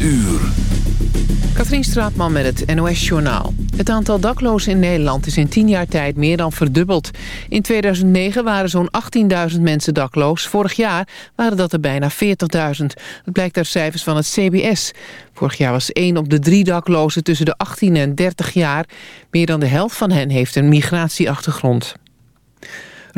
uur. Katrien Straatman met het NOS-journaal. Het aantal daklozen in Nederland is in tien jaar tijd meer dan verdubbeld. In 2009 waren zo'n 18.000 mensen dakloos. Vorig jaar waren dat er bijna 40.000. Dat blijkt uit cijfers van het CBS. Vorig jaar was 1 op de drie daklozen tussen de 18 en 30 jaar. Meer dan de helft van hen heeft een migratieachtergrond.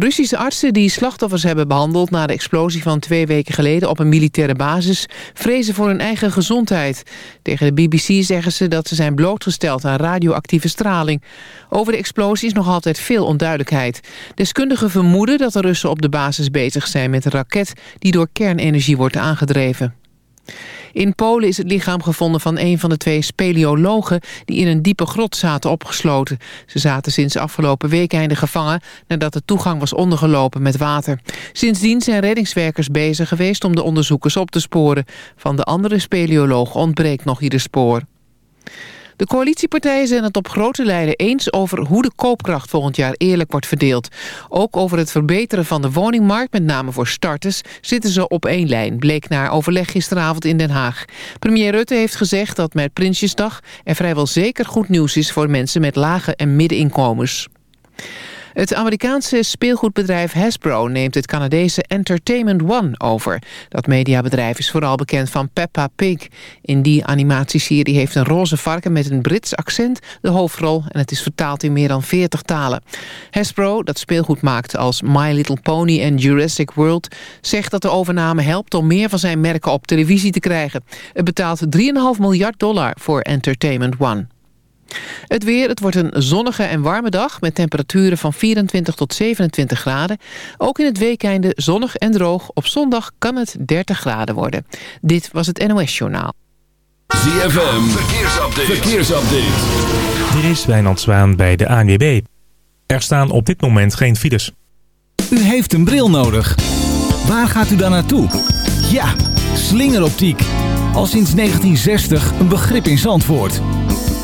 Russische artsen die slachtoffers hebben behandeld... na de explosie van twee weken geleden op een militaire basis... vrezen voor hun eigen gezondheid. Tegen de BBC zeggen ze dat ze zijn blootgesteld aan radioactieve straling. Over de explosie is nog altijd veel onduidelijkheid. Deskundigen vermoeden dat de Russen op de basis bezig zijn met een raket... die door kernenergie wordt aangedreven. In Polen is het lichaam gevonden van een van de twee speleologen... die in een diepe grot zaten opgesloten. Ze zaten sinds afgelopen weekende gevangen... nadat de toegang was ondergelopen met water. Sindsdien zijn reddingswerkers bezig geweest om de onderzoekers op te sporen. Van de andere speleoloog ontbreekt nog ieder spoor. De coalitiepartijen zijn het op grote lijnen eens over hoe de koopkracht volgend jaar eerlijk wordt verdeeld. Ook over het verbeteren van de woningmarkt, met name voor starters, zitten ze op één lijn, bleek na overleg gisteravond in Den Haag. Premier Rutte heeft gezegd dat met Prinsjesdag er vrijwel zeker goed nieuws is voor mensen met lage en middeninkomens. Het Amerikaanse speelgoedbedrijf Hasbro neemt het Canadese Entertainment One over. Dat mediabedrijf is vooral bekend van Peppa Pig. In die animatieserie heeft een roze varken met een Brits accent de hoofdrol... en het is vertaald in meer dan 40 talen. Hasbro, dat speelgoed maakt als My Little Pony en Jurassic World... zegt dat de overname helpt om meer van zijn merken op televisie te krijgen. Het betaalt 3,5 miljard dollar voor Entertainment One. Het weer, het wordt een zonnige en warme dag... met temperaturen van 24 tot 27 graden. Ook in het weekende zonnig en droog. Op zondag kan het 30 graden worden. Dit was het NOS Journaal. ZFM, verkeersupdate. verkeersupdate. Dit is Wijnand Zwaan bij de ANWB. Er staan op dit moment geen files. U heeft een bril nodig. Waar gaat u dan naartoe? Ja, slingeroptiek. Al sinds 1960 een begrip in Zandvoort.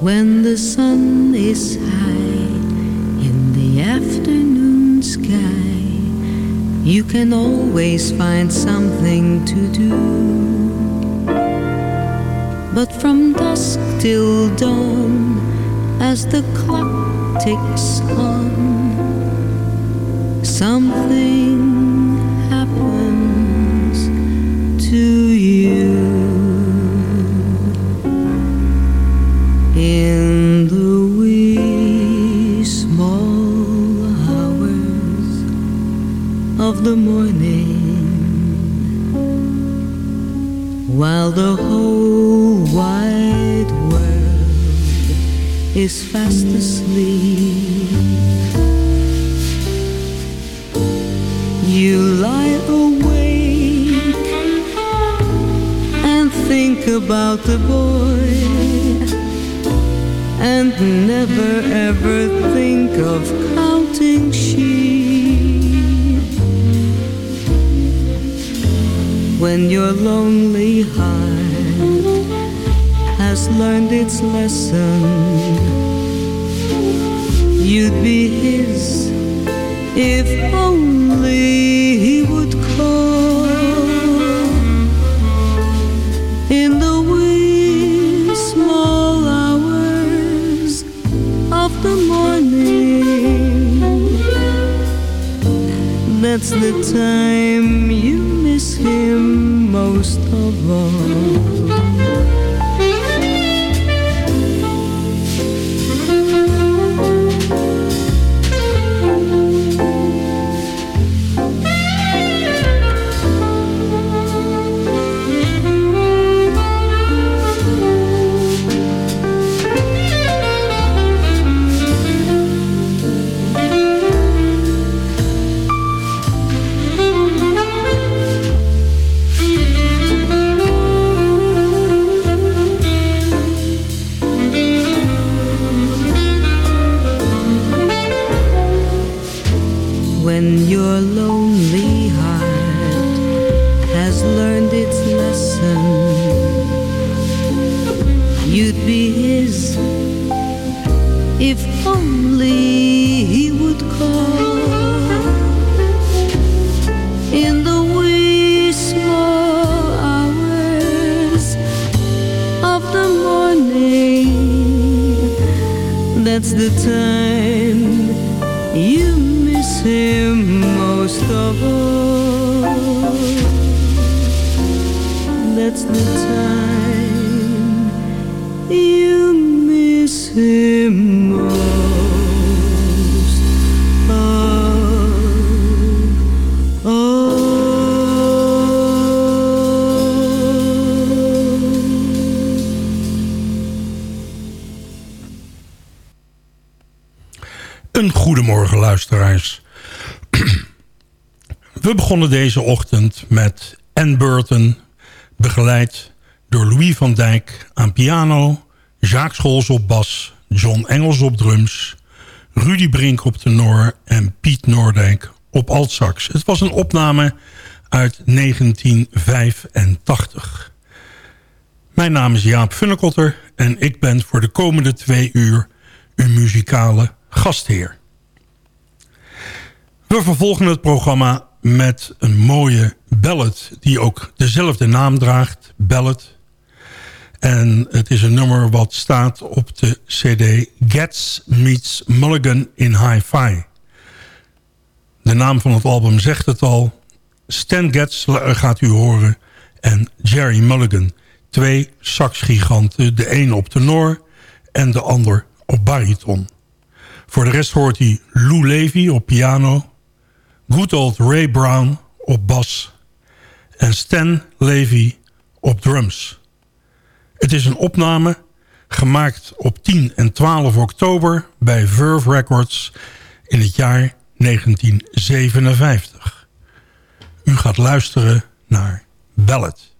When the sun is high in the afternoon sky, you can always find something to do. But from dusk till dawn, as the clock ticks on, something happens to you. The morning, while the whole wide world is fast asleep, You lie awake and think about the boy and never ever think of counting sheep when your lonely heart has learned its lesson you'd be his if only he would call in the wee small hours of the morning. That's the time you miss him most of all. We begonnen deze ochtend met Anne Burton, begeleid door Louis van Dijk aan piano, Jacques Scholz op bas, John Engels op drums, Rudy Brink op tenor en Piet Noordijk op altsax. Het was een opname uit 1985. Mijn naam is Jaap Funnekotter en ik ben voor de komende twee uur uw muzikale gastheer. We vervolgen het programma met een mooie ballad die ook dezelfde naam draagt, Ballad. En het is een nummer wat staat op de cd Getz Meets Mulligan in Hi-Fi. De naam van het album zegt het al. Stan Getz gaat u horen en Jerry Mulligan. Twee saxgiganten, de een op tenor en de ander op bariton. Voor de rest hoort hij Lou Levy op piano... Good Old Ray Brown op bas... en Stan Levy op drums. Het is een opname gemaakt op 10 en 12 oktober... bij Verve Records in het jaar 1957. U gaat luisteren naar Ballad.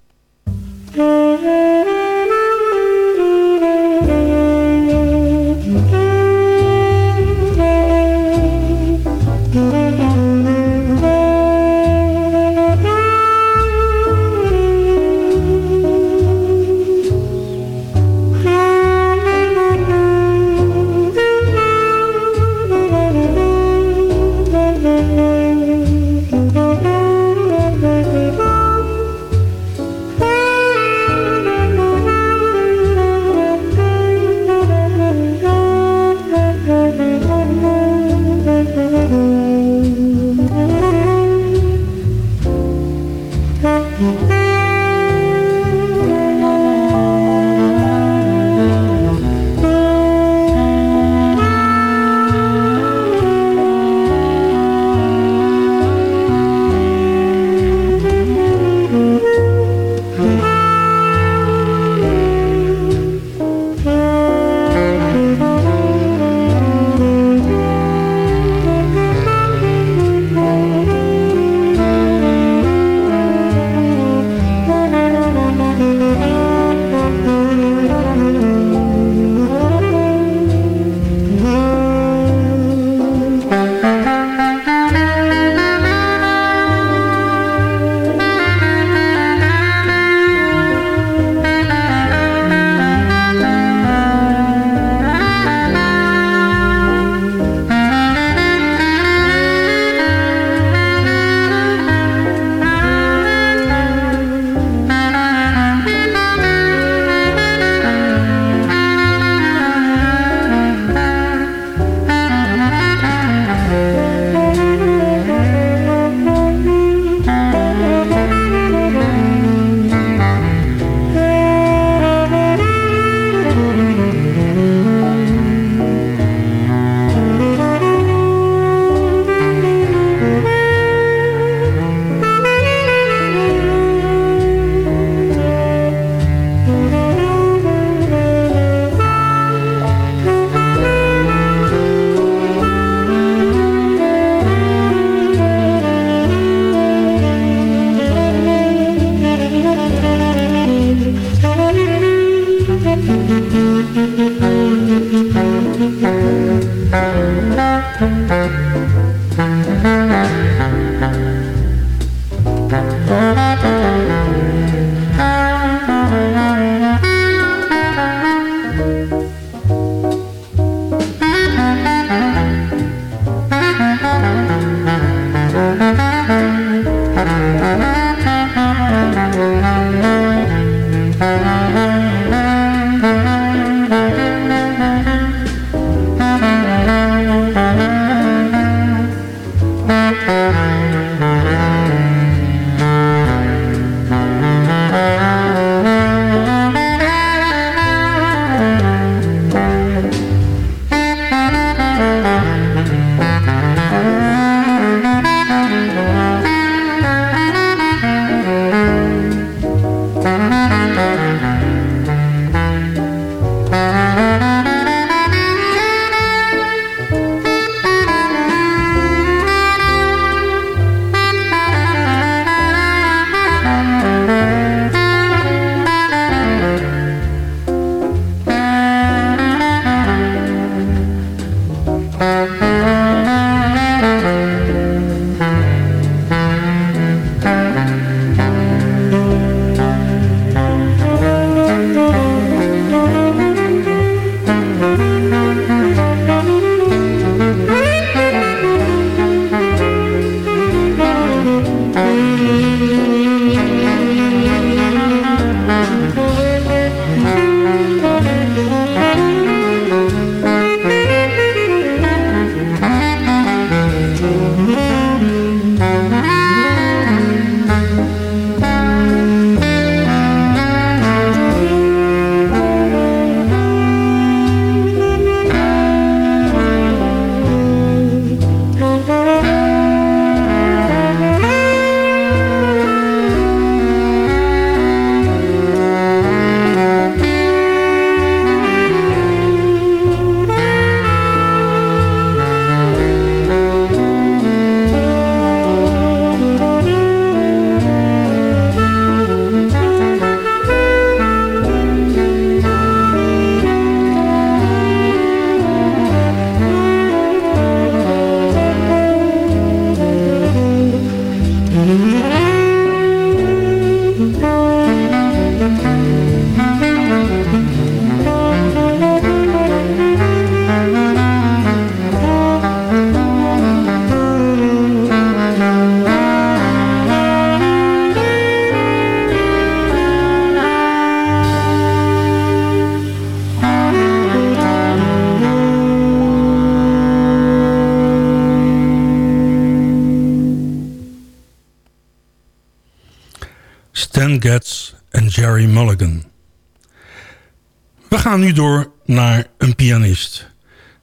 Gaan nu door naar een pianist.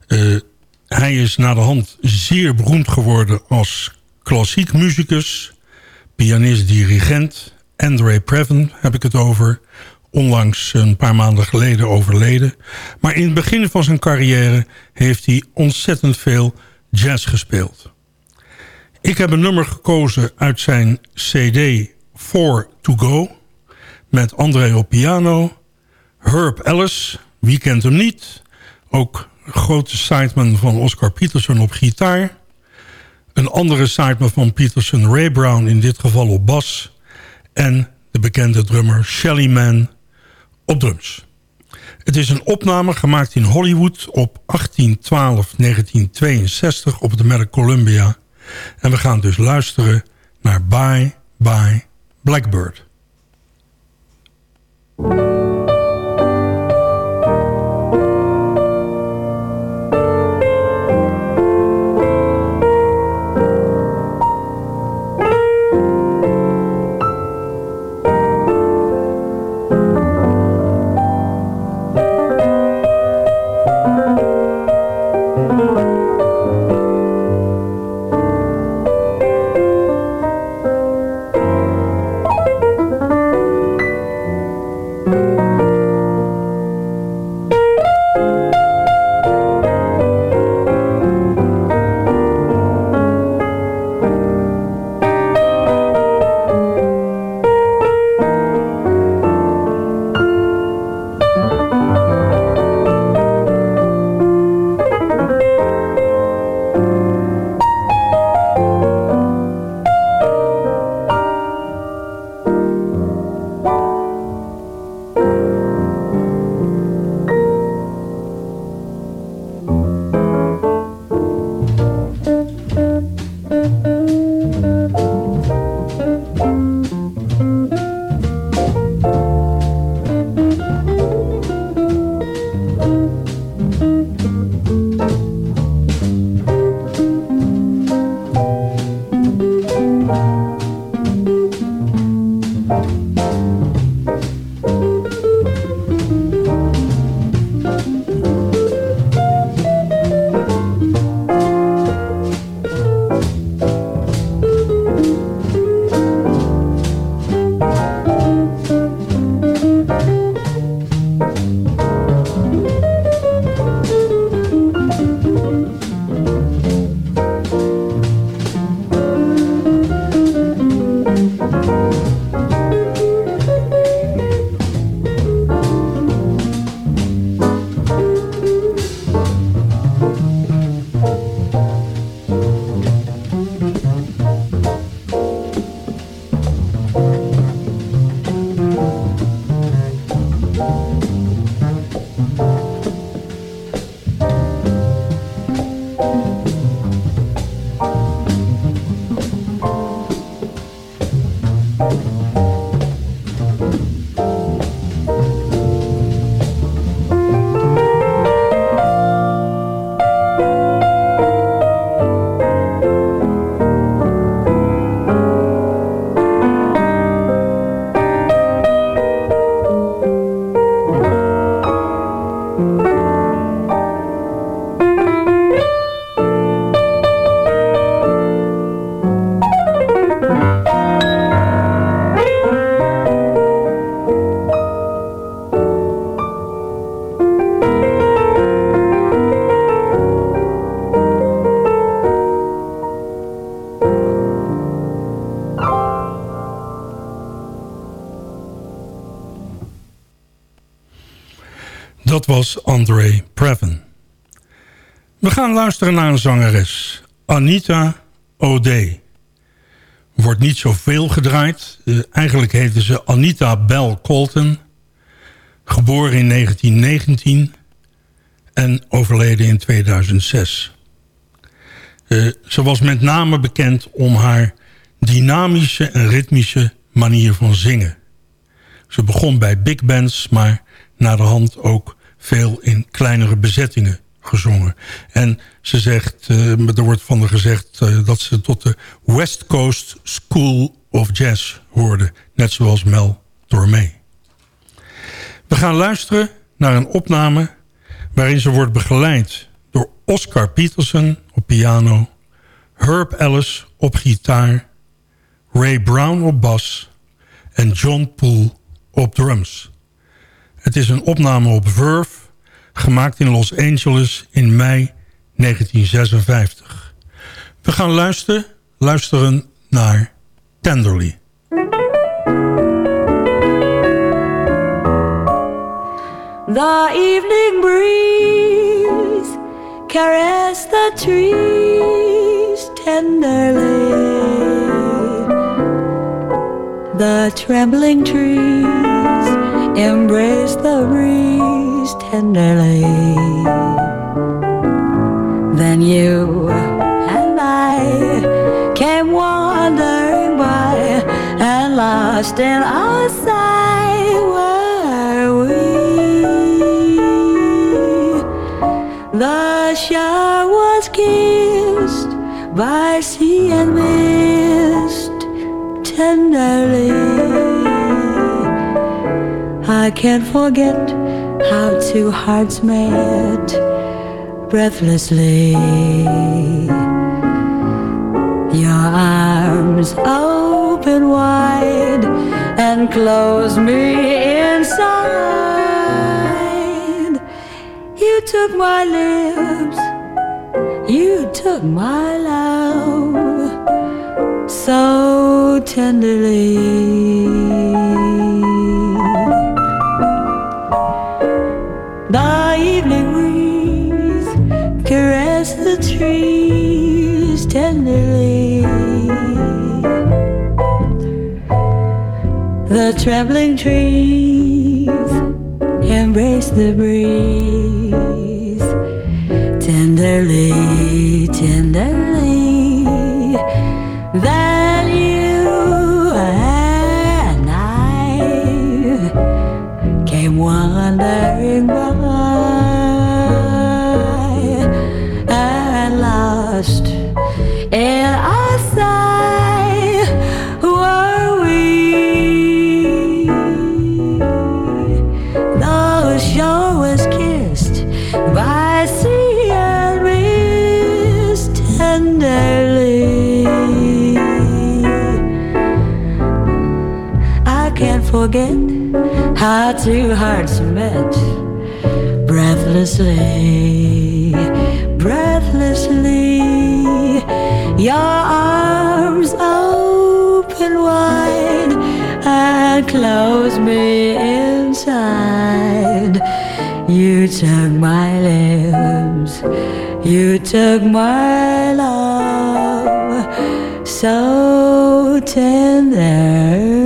Uh, hij is na de hand zeer beroemd geworden als klassiek muzikus, pianist-dirigent. Andre Previn heb ik het over. Onlangs een paar maanden geleden overleden. Maar in het begin van zijn carrière heeft hij ontzettend veel jazz gespeeld. Ik heb een nummer gekozen uit zijn cd Four to Go. Met André op piano. Herb Ellis, wie kent hem niet. Ook grote sideman van Oscar Peterson op gitaar. Een andere sideman van Peterson, Ray Brown, in dit geval op bas. En de bekende drummer Shelly Man op drums. Het is een opname gemaakt in Hollywood op 1812-1962 op de merk Columbia. En we gaan dus luisteren naar Bye Bye Blackbird. Dat was André Previn. We gaan luisteren naar een zangeres. Anita O'Day. Wordt niet zoveel gedraaid. Uh, eigenlijk heette ze Anita Bell Colton. Geboren in 1919 en overleden in 2006. Uh, ze was met name bekend om haar dynamische en ritmische manier van zingen. Ze begon bij big bands, maar naar de hand ook veel in kleinere bezettingen gezongen. En ze zegt, uh, er wordt van haar gezegd uh, dat ze tot de West Coast School of Jazz hoorde. Net zoals Mel Tormé. We gaan luisteren naar een opname waarin ze wordt begeleid door Oscar Peterson op piano... Herb Ellis op gitaar, Ray Brown op bas en John Poole op drums. Het is een opname op Verve, gemaakt in Los Angeles in mei 1956. We gaan luisteren, luisteren naar Tenderly. The evening breeze caress the trees tenderly. The trembling trees embrace the breeze tenderly. Then you and I came wandering by and lost in our sight were we. The shore was kissed by sea and mist tenderly. I can't forget how two hearts met breathlessly. Your arms open wide and close me inside. You took my lips, you took my love so tenderly. Trembling trees embrace the breeze tenderly, tenderly. Then you and I came wandering by how two hearts met breathlessly, breathlessly. Your arms open wide and close me inside. You took my limbs, you took my love so tenderly.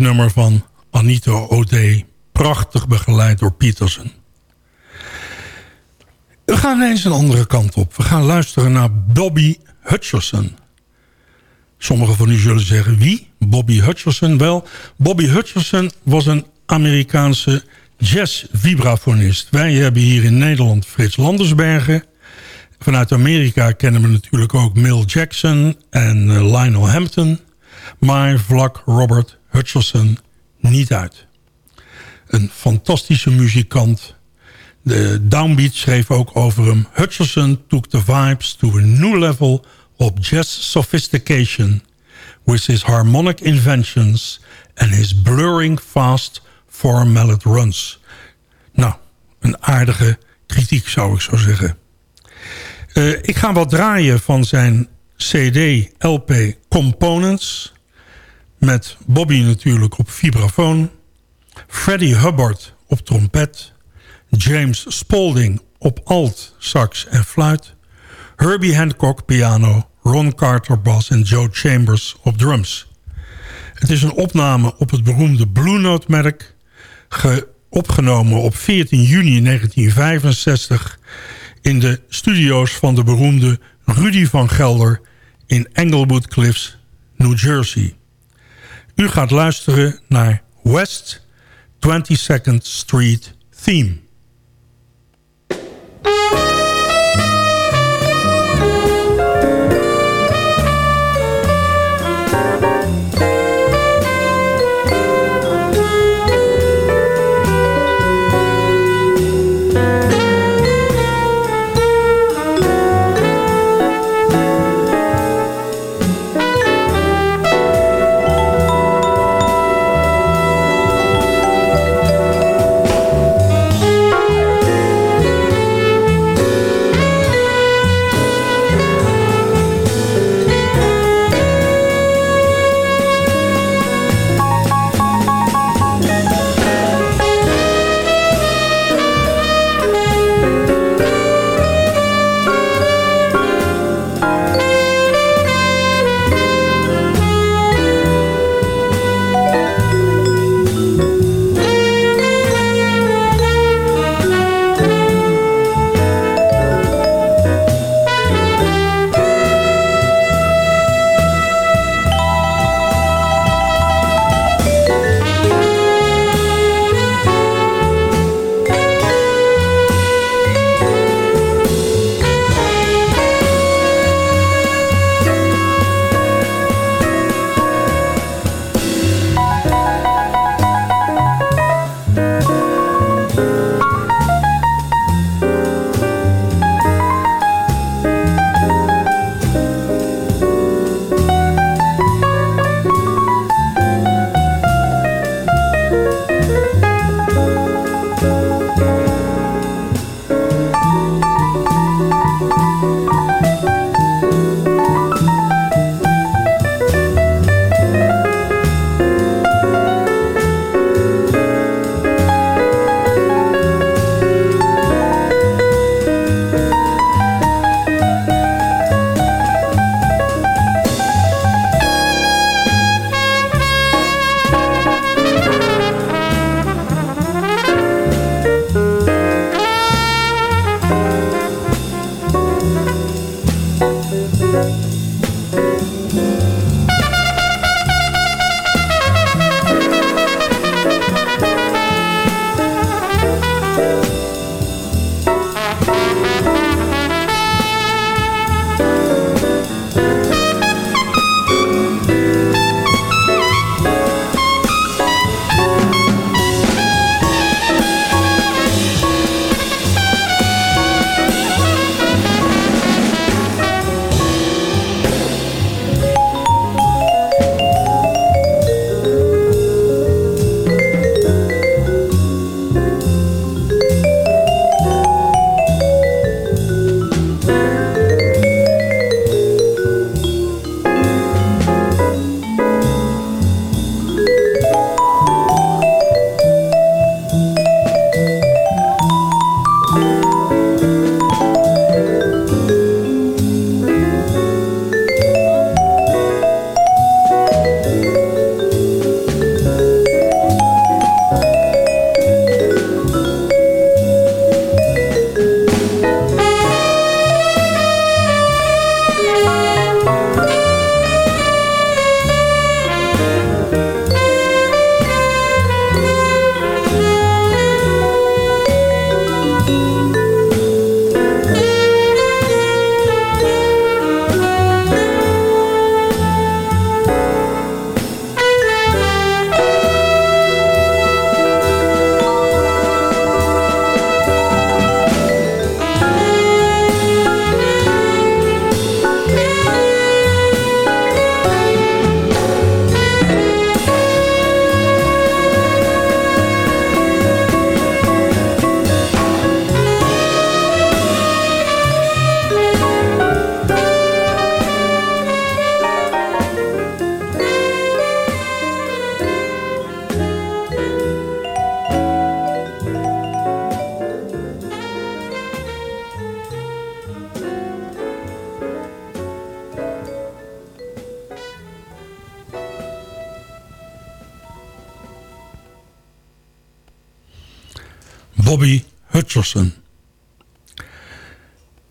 Nummer van Anita O'Day. Prachtig begeleid door Peterson. We gaan eens een andere kant op. We gaan luisteren naar Bobby Hutcherson. Sommigen van u zullen zeggen, wie? Bobby Hutcherson? Wel, Bobby Hutcherson was een Amerikaanse jazz-vibrafonist. Wij hebben hier in Nederland Frits Landersbergen. Vanuit Amerika kennen we natuurlijk ook Mill Jackson en eh, Lionel Hampton. Maar vlak Robert Hutcherson niet uit. Een fantastische muzikant. De Downbeat schreef ook over hem. Hutcherson took the vibes to a new level of jazz sophistication... with his harmonic inventions and his blurring fast four mallet runs. Nou, een aardige kritiek zou ik zo zeggen. Uh, ik ga wat draaien van zijn CD, LP Components. Met Bobby natuurlijk op vibrafoon. Freddie Hubbard op trompet. James Spalding op alt, sax en fluit. Herbie Hancock piano. Ron Carter bas en Joe Chambers op drums. Het is een opname op het beroemde Blue Note merk. Opgenomen op 14 juni 1965 in de studio's van de beroemde Rudy van Gelder in Englewood Cliffs, New Jersey. U gaat luisteren naar West 22nd Street Theme.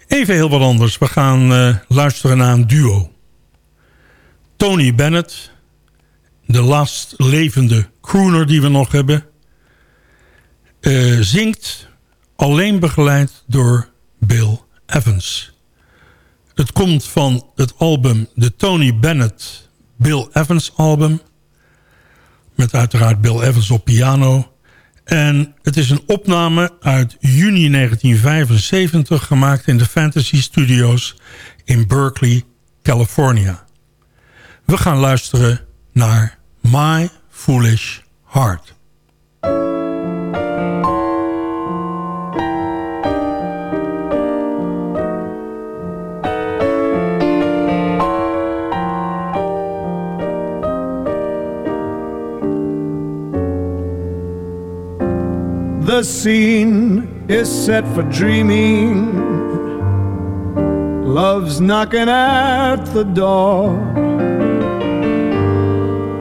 Even heel wat anders. We gaan uh, luisteren naar een duo. Tony Bennett, de laatst levende crooner die we nog hebben... Uh, zingt alleen begeleid door Bill Evans. Het komt van het album de Tony Bennett Bill Evans album... met uiteraard Bill Evans op piano... En het is een opname uit juni 1975 gemaakt in de Fantasy Studios in Berkeley, California. We gaan luisteren naar My Foolish Heart. The scene is set for dreaming. Love's knocking at the door.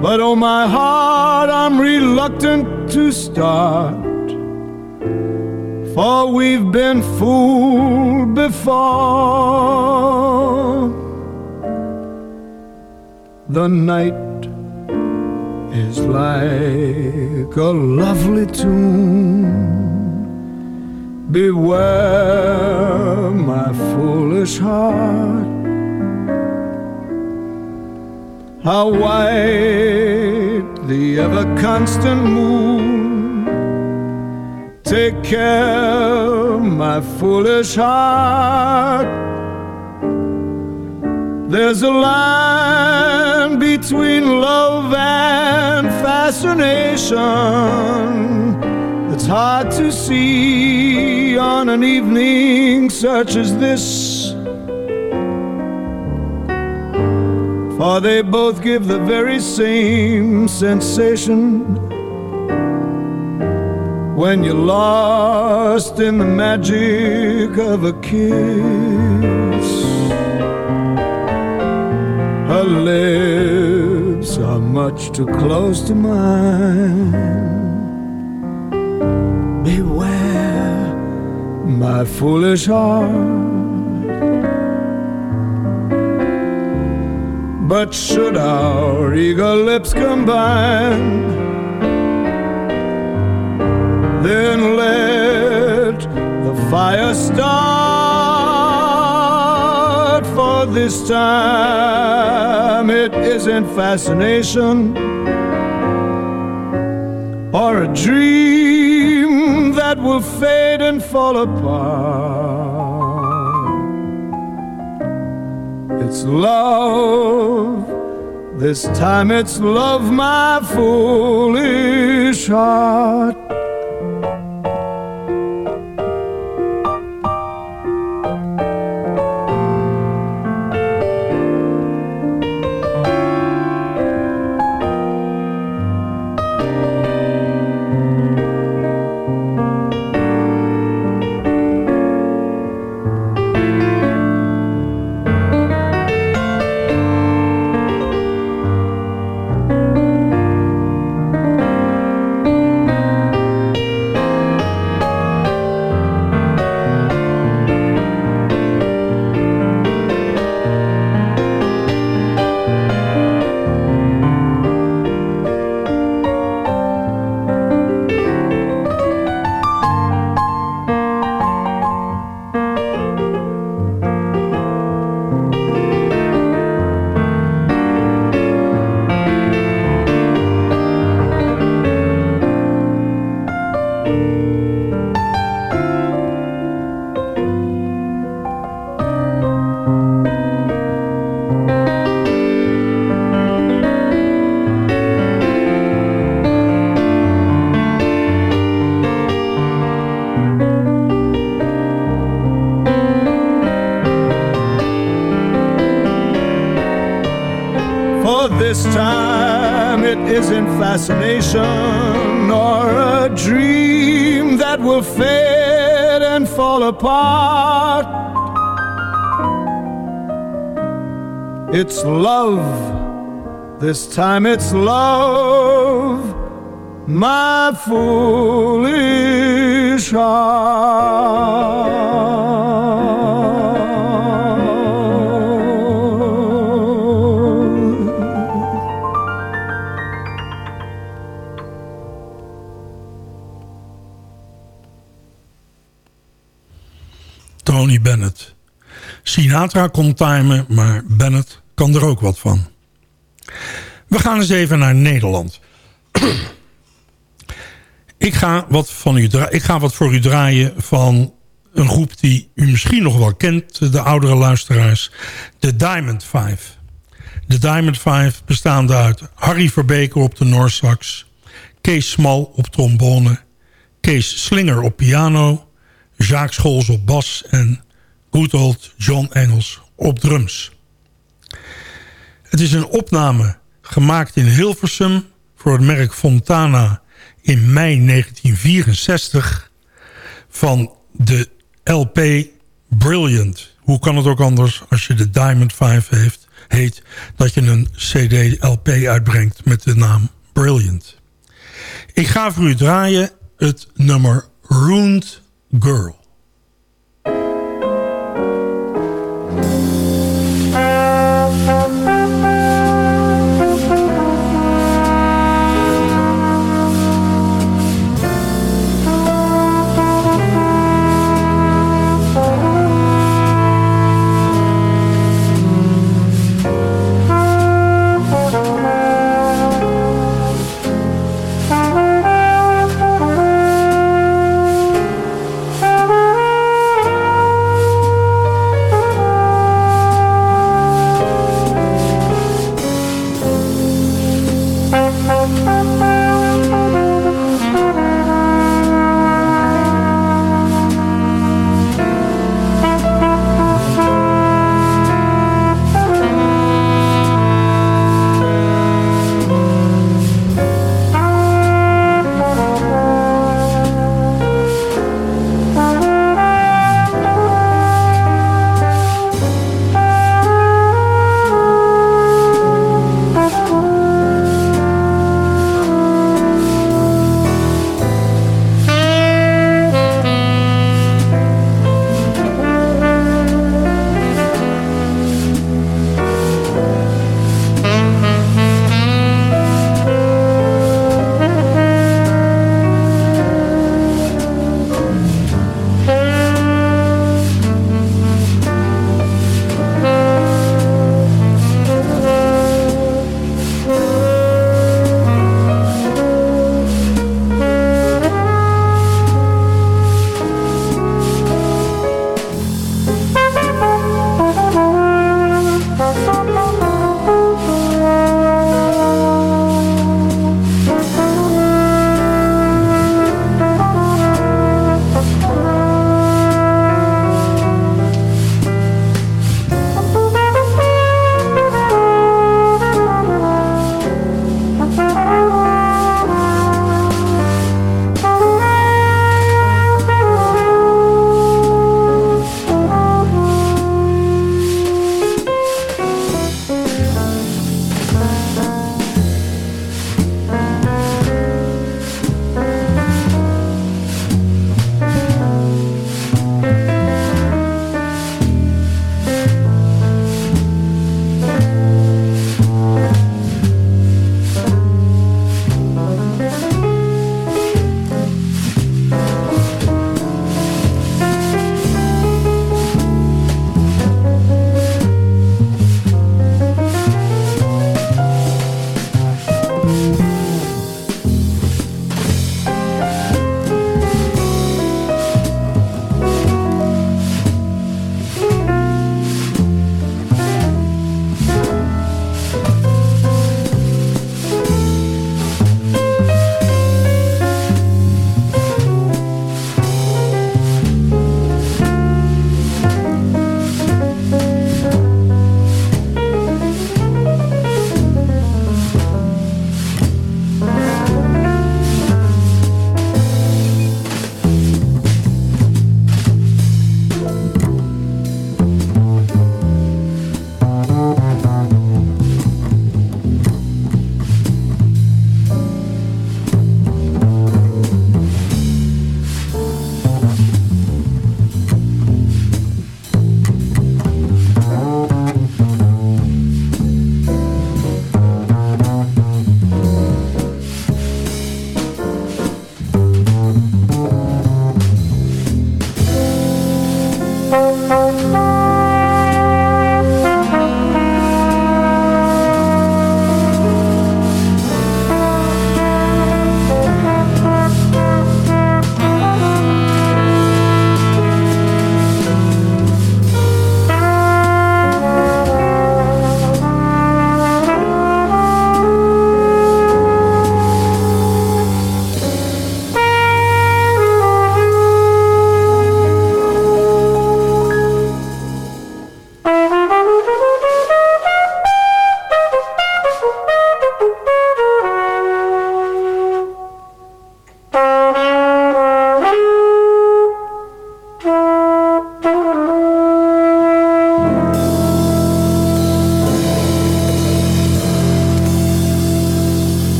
But oh, my heart, I'm reluctant to start. For we've been fooled before. The night is like a lovely tune. Beware, my foolish heart. How white the ever constant moon. Take care, my foolish heart. There's a line between love and fascination It's hard to see on an evening such as this. For they both give the very same sensation when you're lost in the magic of a kiss. Her lips are much too close to mine. Beware, my foolish heart. But should our eager lips combine, then let the fire start. For this time it isn't fascination or a dream will fade and fall apart. It's love. This time it's love, my foolish heart. Fascination or a dream that will fade and fall apart. It's love. This time it's love, my foolish heart. Bennett. Sinatra kon timen, maar Bennett kan er ook wat van. We gaan eens even naar Nederland. ik, ga wat u ik ga wat voor u draaien van een groep die u misschien nog wel kent, de oudere luisteraars. De Diamond Five. De Diamond Five bestaande uit Harry Verbeker op de Noorsax... Kees Smal op trombone... Kees Slinger op piano... Jacques Scholz op bas en good John Engels op drums. Het is een opname gemaakt in Hilversum voor het merk Fontana in mei 1964 van de LP Brilliant. Hoe kan het ook anders als je de Diamond 5 heeft, heet dat je een CD-LP uitbrengt met de naam Brilliant. Ik ga voor u draaien het nummer Ruined Girl.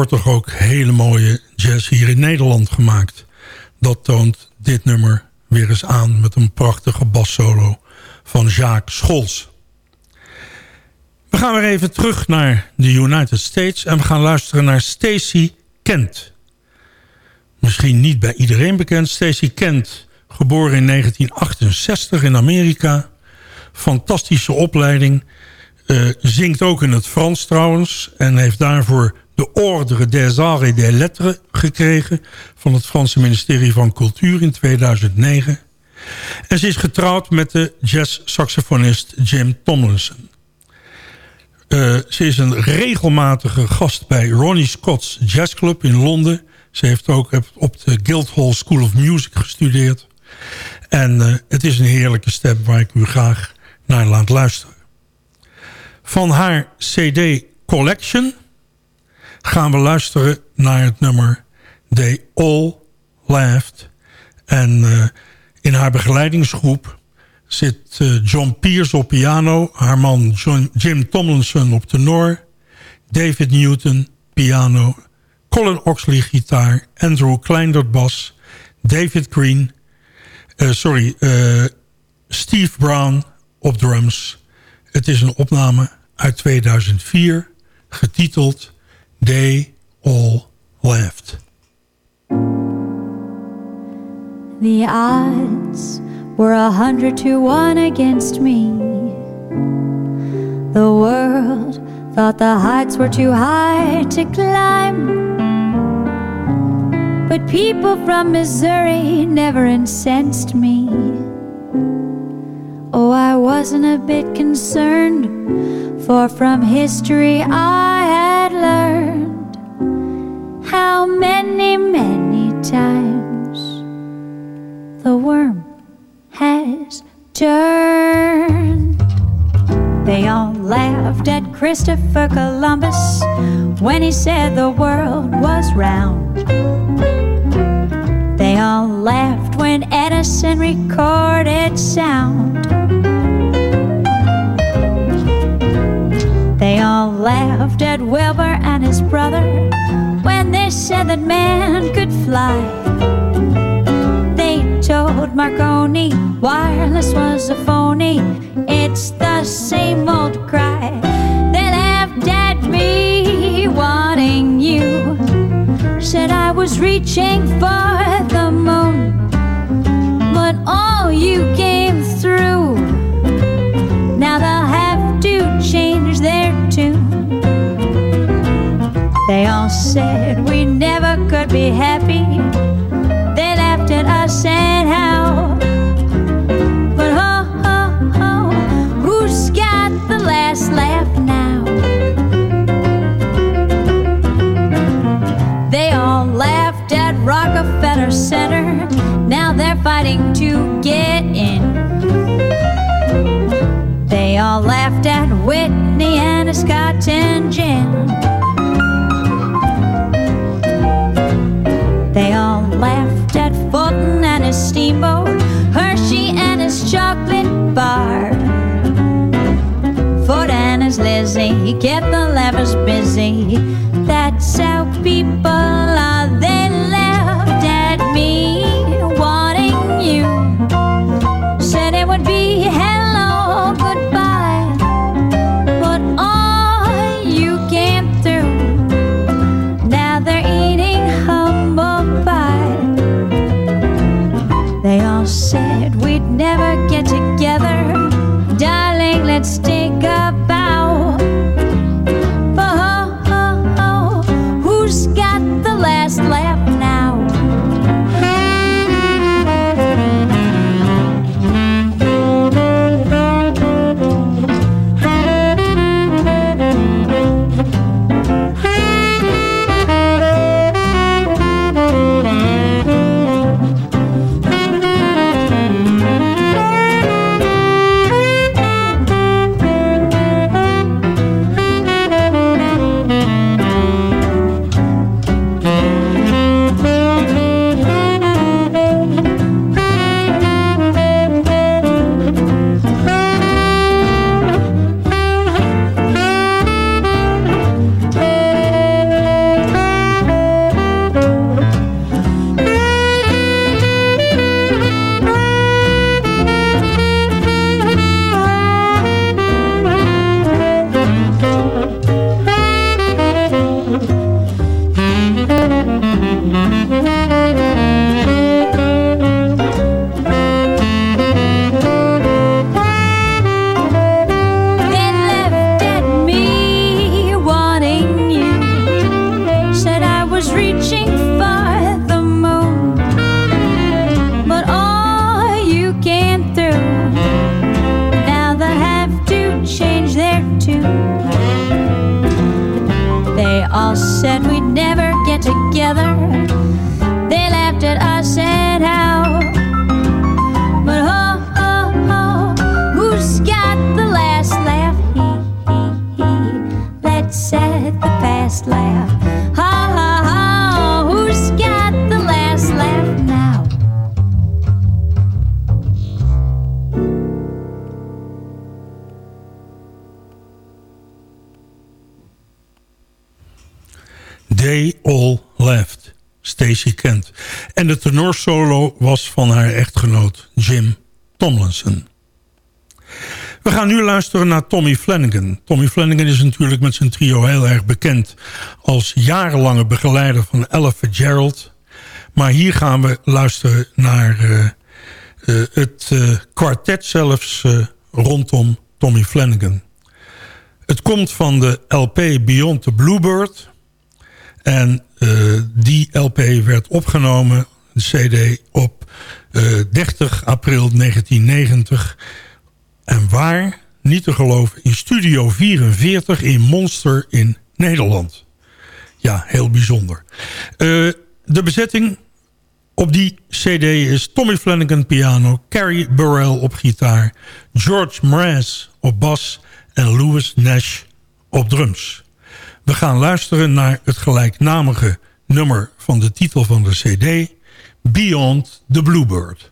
Wordt toch ook hele mooie jazz hier in Nederland gemaakt. Dat toont dit nummer weer eens aan met een prachtige bassolo van Jacques Scholz. We gaan weer even terug naar de United States en we gaan luisteren naar Stacy Kent. Misschien niet bij iedereen bekend. Stacy Kent, geboren in 1968 in Amerika. Fantastische opleiding. Uh, zingt ook in het Frans trouwens. En heeft daarvoor de Ordre des Arts et des Lettres gekregen... van het Franse ministerie van Cultuur in 2009. En ze is getrouwd met de jazz-saxofonist Jim Tomlinson. Uh, ze is een regelmatige gast bij Ronnie Scott's Jazz Club in Londen. Ze heeft ook op de Guildhall School of Music gestudeerd. En uh, het is een heerlijke stem waar ik u graag naar laat luisteren. Van haar CD Collection gaan we luisteren naar het nummer They All Laughed. En uh, in haar begeleidingsgroep zit uh, John Pierce op piano... haar man Jim Tomlinson op tenor... David Newton, piano... Colin Oxley, gitaar... Andrew Kleindert, bas... David Green... Uh, sorry, Steve Brown op drums. Het is een opname uit 2004, getiteld They All left. The odds were a hundred to one against me. The world thought the heights were too high to climb. But people from Missouri never incensed me. Oh, I wasn't a bit concerned, for from history I had learned how many, many times the worm has turned. They all laughed at Christopher Columbus when he said the world was round. They all laughed when Edison recorded sound. They all laughed at Wilbur and his brother when they said that man could fly. They told Marconi wireless was a phony. It's the same old cry. They laughed at me wanting you. Said I was reaching for the moon, but all you came They all said we never could be happy. They laughed at us and how. But ho, ho, ho, who's got the last laugh now? They all laughed at Rockefeller Center. Now they're fighting to get in. They all laughed at Whitney and Scott bar. Ford and his Lizzie kept the levers busy. That's how Stacey Kent. En de tenorsolo was van haar echtgenoot Jim Tomlinson. We gaan nu luisteren naar Tommy Flanagan. Tommy Flanagan is natuurlijk met zijn trio heel erg bekend... als jarenlange begeleider van Ella Fitzgerald. Maar hier gaan we luisteren naar uh, uh, het uh, kwartet zelfs rondom Tommy Flanagan. Het komt van de LP Beyond the Bluebird... En uh, die LP werd opgenomen, de CD, op uh, 30 april 1990. En waar, niet te geloven, in Studio 44 in Monster in Nederland. Ja, heel bijzonder. Uh, de bezetting op die cd is Tommy Flanagan piano... Carrie Burrell op gitaar... George Mraz op bas en Louis Nash op drums. We gaan luisteren naar het gelijknamige nummer van de titel van de cd... Beyond the Bluebird.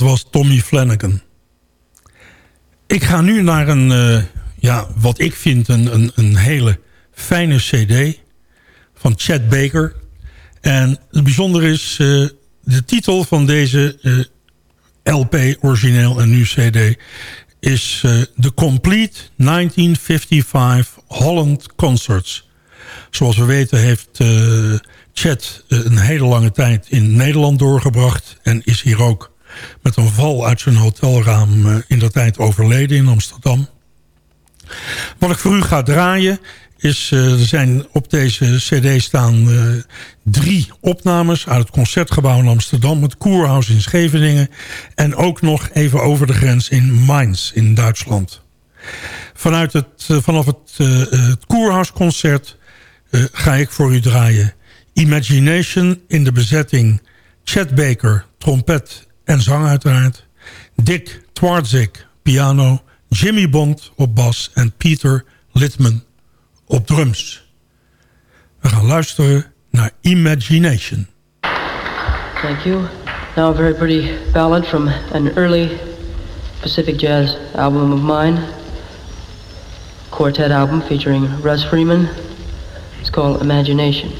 Dat was Tommy Flanagan. Ik ga nu naar een, uh, ja, wat ik vind een, een, een hele fijne cd van Chad Baker. En het bijzondere is, uh, de titel van deze uh, LP, origineel en nu cd... is The Complete 1955 Holland Concerts. Zoals we weten heeft Chad een hele lange tijd in Nederland doorgebracht... en is hier ook met een val uit zijn hotelraam uh, in de tijd overleden in Amsterdam. Wat ik voor u ga draaien is, uh, er zijn op deze cd staan uh, drie opnames uit het Concertgebouw in Amsterdam, het Koerhuis in Scheveningen en ook nog even over de grens in Mainz in Duitsland. Vanuit het, vanaf het, het Koerhuisconcert ga ik voor u draaien Imagination in de bezetting Chet Baker, trompet en zang uiteraard. Dick Twardzik, piano. Jimmy Bond op bas en Peter Litman op drums. We gaan luisteren naar Imagination. Thank you. Now a very pretty ballad from an early Pacific Jazz album of mine. Quartet album featuring Russ Freeman. It's called Imagination.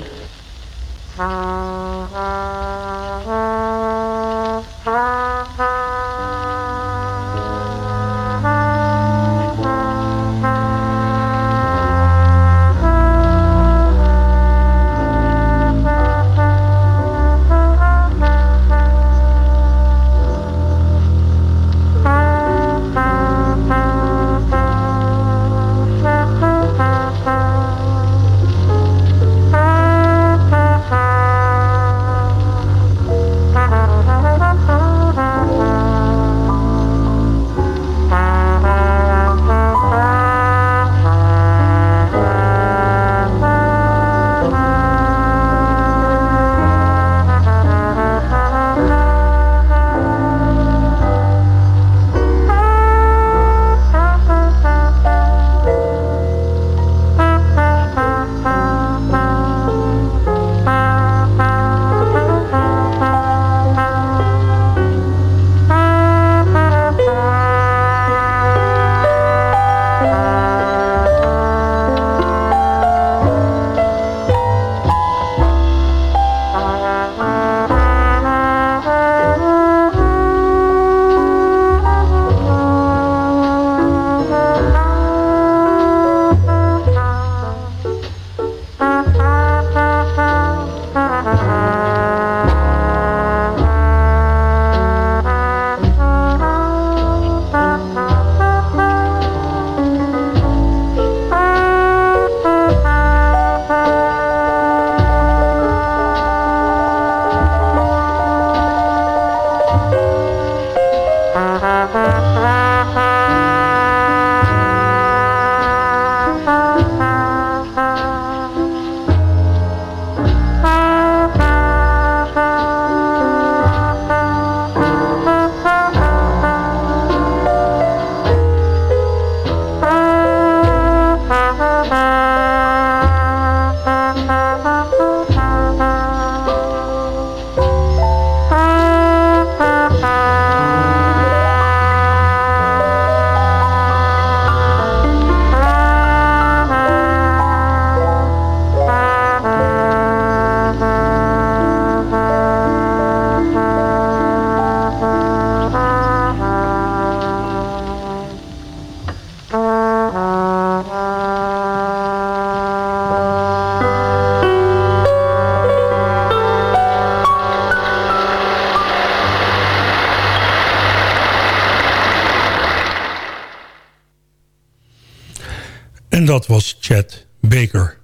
Dat was Chad Baker.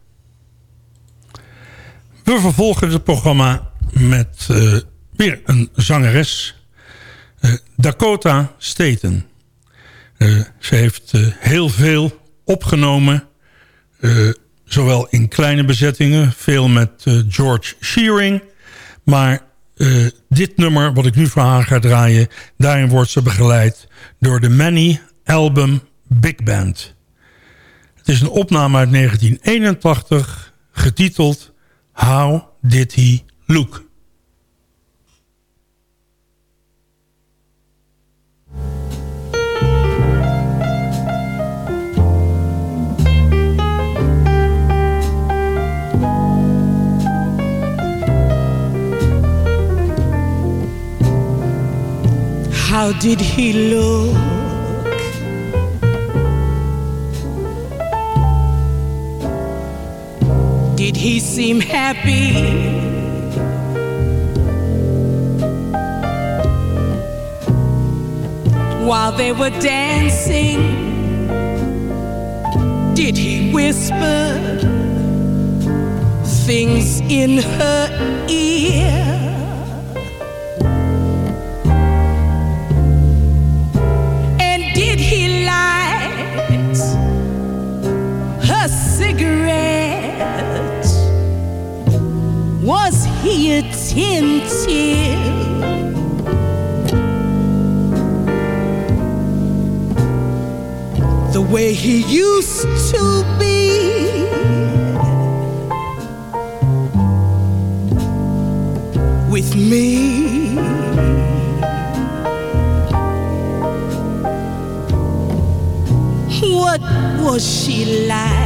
We vervolgen het programma met uh, weer een zangeres. Uh, Dakota Staten. Uh, ze heeft heel veel opgenomen. zowel in kleine bezettingen. Veel met George Shearing. Maar dit nummer wat ik nu voor haar ga draaien... daarin wordt ze begeleid door de Many Album Big Band... Het is een opname uit 1981, getiteld How Did He Look? How did he look? Did he seem happy? While they were dancing, did he whisper things in her ear? Attentive? The way he used to be. With me. What was she like?